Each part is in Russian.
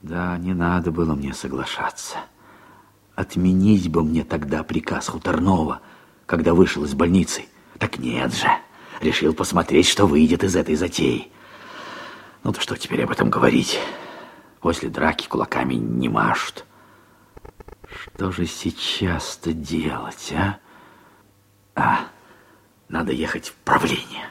Да, не надо было мне соглашаться. Отменить бы мне тогда приказ Хуторнова, когда вышел из больницы. Так нет же. Решил посмотреть, что выйдет из этой затеи. Ну то что теперь об этом говорить? После драки кулаками не машут. Что же сейчас-то делать, а? А, надо ехать в правление.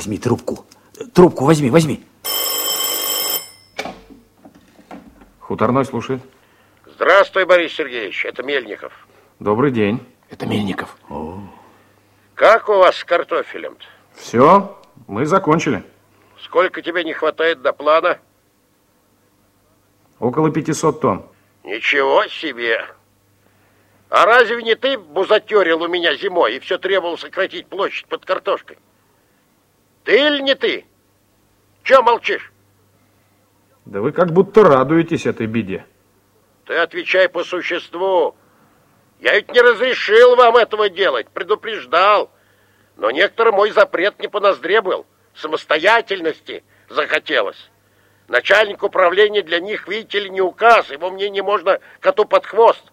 Возьми трубку. Трубку возьми, возьми. Хуторной слушает. Здравствуй, Борис Сергеевич, это Мельников. Добрый день. Это Мельников. О. Как у вас с картофелем? -то? Все, мы закончили. Сколько тебе не хватает до плана? Около 500 тонн. Ничего себе! А разве не ты бузатерил у меня зимой и все требовал сократить площадь под картошкой? Ты или не ты? Че молчишь? Да вы как будто радуетесь этой беде. Ты отвечай по существу. Я ведь не разрешил вам этого делать, предупреждал. Но некоторым мой запрет не по ноздре был. Самостоятельности захотелось. Начальник управления для них, видите ли, не указ. Его мнение можно коту под хвост.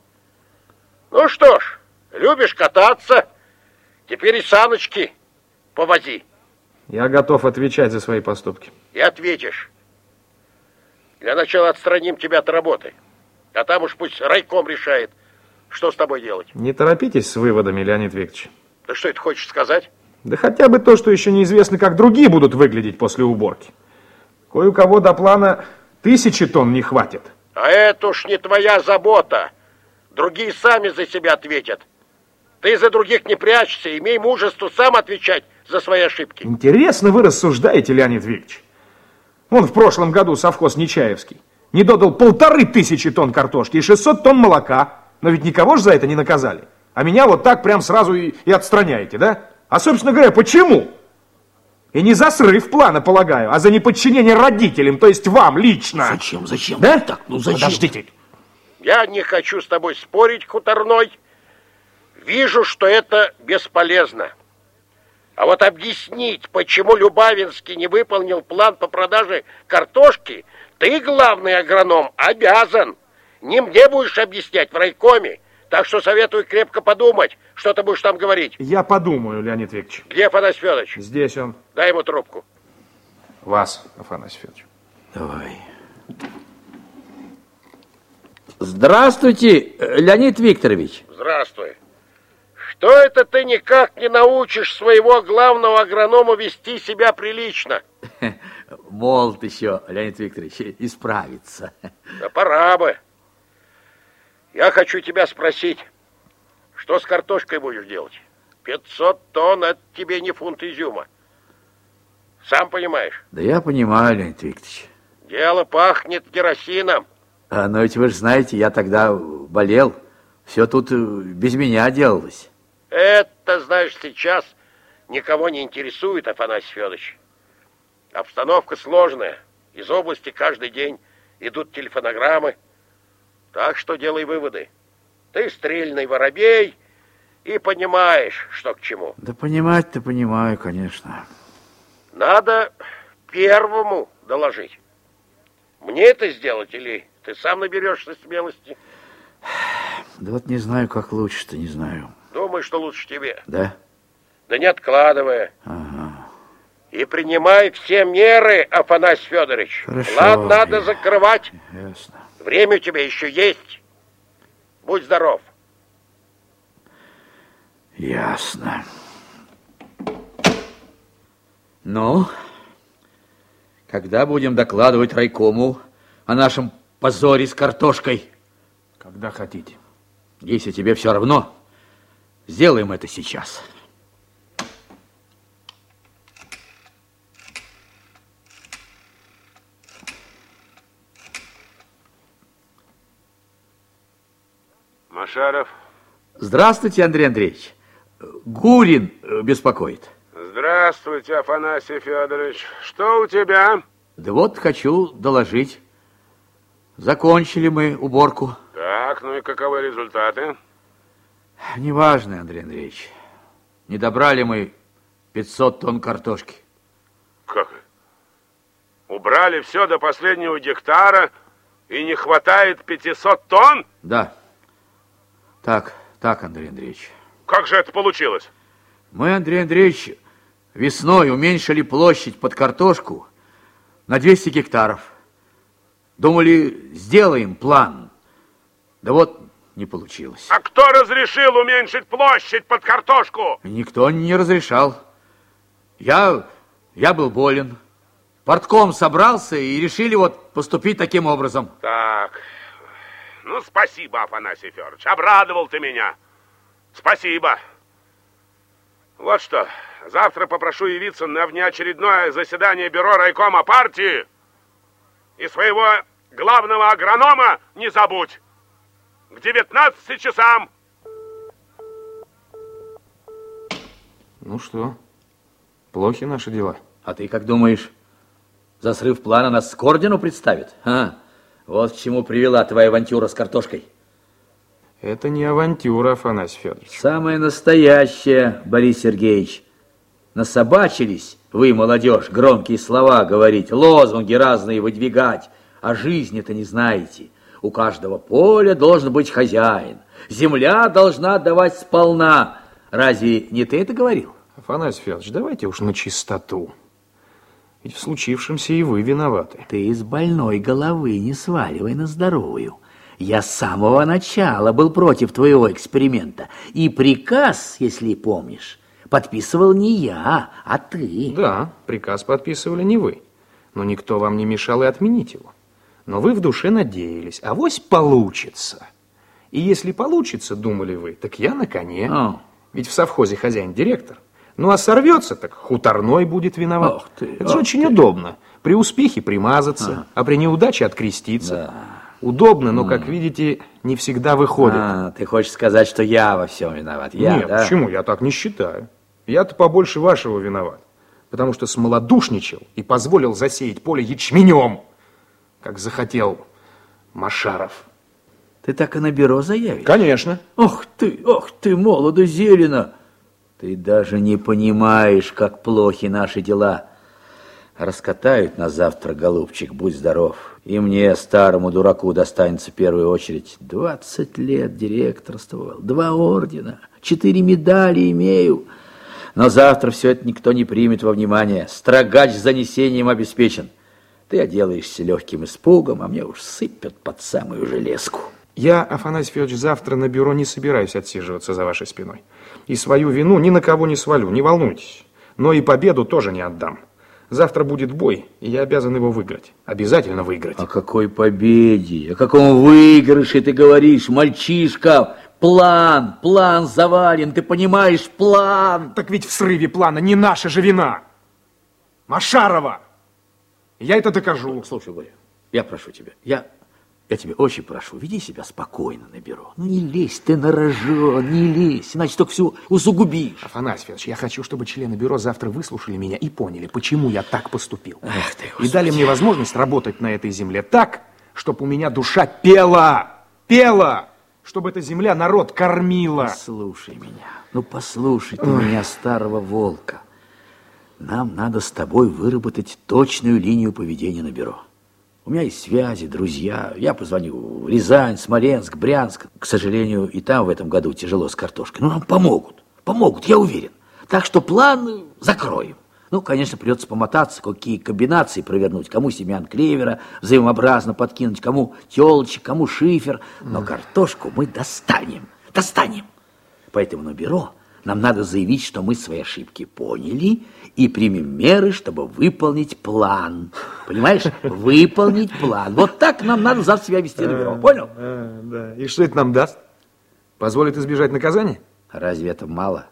Ну что ж, любишь кататься, теперь и саночки повози. Я готов отвечать за свои поступки. И ответишь. Для начала отстраним тебя от работы. А там уж пусть райком решает, что с тобой делать. Не торопитесь с выводами, Леонид Викторович. Да что это хочешь сказать? Да хотя бы то, что еще неизвестно, как другие будут выглядеть после уборки. Кое у кого до плана тысячи тонн не хватит. А это уж не твоя забота. Другие сами за себя ответят. Ты за других не прячься, имей мужество сам отвечать за свои ошибки. Интересно вы рассуждаете, Леонид Викторович. Он в прошлом году совхоз Нечаевский не додал полторы тысячи тонн картошки и 600 тонн молока. Но ведь никого же за это не наказали. А меня вот так прям сразу и, и отстраняете, да? А, собственно говоря, почему? И не за срыв плана, полагаю, а за неподчинение родителям, то есть вам лично. Зачем, зачем? Да? Так, ну зачем? Подождите. Я не хочу с тобой спорить, хуторной. Вижу, что это бесполезно. А вот объяснить, почему Любавинский не выполнил план по продаже картошки, ты, главный агроном, обязан. Не мне будешь объяснять в райкоме. Так что советую крепко подумать, что ты будешь там говорить. Я подумаю, Леонид Викторович. Где Афанасий Федорович? Здесь он. Дай ему трубку. Вас, Афанасий Федорович. Давай. Здравствуйте, Леонид Викторович. Здравствуй. Что это ты никак не научишь своего главного агронома вести себя прилично? Молод еще, Леонид Викторович, исправиться. Да пора бы. Я хочу тебя спросить, что с картошкой будешь делать? 500 тонн – это тебе не фунт изюма. Сам понимаешь? Да я понимаю, Леонид Викторович. Дело пахнет керосином. А, но ведь вы же знаете, я тогда болел. Все тут без меня делалось. Это, знаешь, сейчас никого не интересует, Афанасий Федорович. Обстановка сложная. Из области каждый день идут телефонограммы. Так что делай выводы. Ты стрельный воробей и понимаешь, что к чему. Да понимать-то понимаю, конечно. Надо первому доложить. Мне это сделать или ты сам наберешься смелости? Да вот не знаю, как лучше-то, не знаю. Думаю, что лучше тебе. Да? Да не откладывая. Ага. И принимай все меры, Афанасий Федорович. Хорошо. Ладно, надо закрывать. Ясно. Время у тебя еще есть. Будь здоров. Ясно. Ну, когда будем докладывать райкому о нашем позоре с картошкой? Когда хотите. Если тебе все равно, сделаем это сейчас. Машаров. Здравствуйте, Андрей Андреевич. Гурин беспокоит. Здравствуйте, Афанасий Федорович. Что у тебя? Да вот хочу доложить. Закончили мы уборку. Так, ну и каковы результаты? Неважно, Андрей Андреевич. Не добрали мы 500 тонн картошки. Как? Убрали все до последнего гектара и не хватает 500 тонн? Да. Так, так, Андрей Андреевич. Как же это получилось? Мы, Андрей Андреевич, весной уменьшили площадь под картошку на 200 гектаров. Думали, сделаем план. Да вот не получилось. А кто разрешил уменьшить площадь под картошку? Никто не разрешал. Я, я был болен. Портком собрался и решили вот поступить таким образом. Так, ну спасибо, Афанасий Федорович, обрадовал ты меня. Спасибо. Вот что, завтра попрошу явиться на внеочередное заседание бюро райкома партии. И своего главного агронома не забудь. К 19 часам. Ну что, плохи наши дела? А ты как думаешь, за срыв плана нас к ордену представит? А, вот к чему привела твоя авантюра с картошкой. Это не авантюра, Афанасий Федорович. Самое настоящее, Борис Сергеевич. Насобачились вы, молодежь, громкие слова говорить, лозунги разные выдвигать, а жизни-то не знаете. У каждого поля должен быть хозяин. Земля должна давать сполна. Разве не ты это говорил? Афанасий Федорович, давайте уж на чистоту. Ведь в случившемся и вы виноваты. Ты из больной головы не сваливай на здоровую. Я с самого начала был против твоего эксперимента. И приказ, если помнишь, подписывал не я, а ты. Да, приказ подписывали не вы. Но никто вам не мешал и отменить его. Но вы в душе надеялись, а вось получится. И если получится, думали вы, так я на коне. О. Ведь в совхозе хозяин-директор. Ну, а сорвется, так хуторной будет виноват. Ох ты, Это же ох очень ты. удобно. При успехе примазаться, а при неудаче откреститься. Удобно, но, как видите, не всегда выходит. А, ты хочешь сказать, что я во всем виноват? Я, Нет, да? почему? Я так не считаю. Я-то побольше вашего виноват. Потому что смолодушничал и позволил засеять поле ячменем, как захотел Машаров. Ты так и на бюро заявишь? Конечно. Ох ты, ох ты, молодо зелено. Ты даже не понимаешь, как плохи наши дела. Раскатают на завтра, голубчик, будь здоров. И мне, старому дураку, достанется в первую очередь. Двадцать лет директорствовал, два ордена, четыре медали имею. Но завтра все это никто не примет во внимание. Строгач с занесением обеспечен. Ты отделаешься легким испугом, а мне уж сыпят под самую железку. Я, Афанасий Федорович, завтра на бюро не собираюсь отсиживаться за вашей спиной. И свою вину ни на кого не свалю, не волнуйтесь. Но и победу тоже не отдам. Завтра будет бой, и я обязан его выиграть. Обязательно выиграть. О какой победе, о каком выигрыше ты говоришь, мальчишка? План, план завален, ты понимаешь, план. Так ведь в срыве плана не наша же вина. Машарова. Я это докажу. Слушай, Боря, я прошу тебя, я, я тебя очень прошу, веди себя спокойно на бюро. Ну не лезь ты на рожон, не лезь, иначе только все усугубишь. Афанасий Федорович, я хочу, чтобы члены бюро завтра выслушали меня и поняли, почему я так поступил. Ах ты, и Господи. дали мне возможность работать на этой земле так, чтобы у меня душа пела, пела, чтобы эта земля народ кормила. Послушай меня, ну послушай ты меня, старого волка. Нам надо с тобой выработать точную линию поведения на бюро. У меня есть связи, друзья. Я позвоню в Рязань, Смоленск, Брянск. К сожалению, и там в этом году тяжело с картошкой. Но нам помогут. Помогут, я уверен. Так что план закроем. Ну, конечно, придется помотаться, какие комбинации провернуть. Кому семян клевера взаимообразно подкинуть, кому телочек, кому шифер. Но картошку мы достанем. Достанем. Поэтому на бюро нам надо заявить, что мы свои ошибки поняли и примем меры, чтобы выполнить план. Понимаешь? Выполнить план. Вот так нам надо завтра себя вести на бюро. Понял? А, да. И что это нам даст? Позволит избежать наказания? Разве это мало?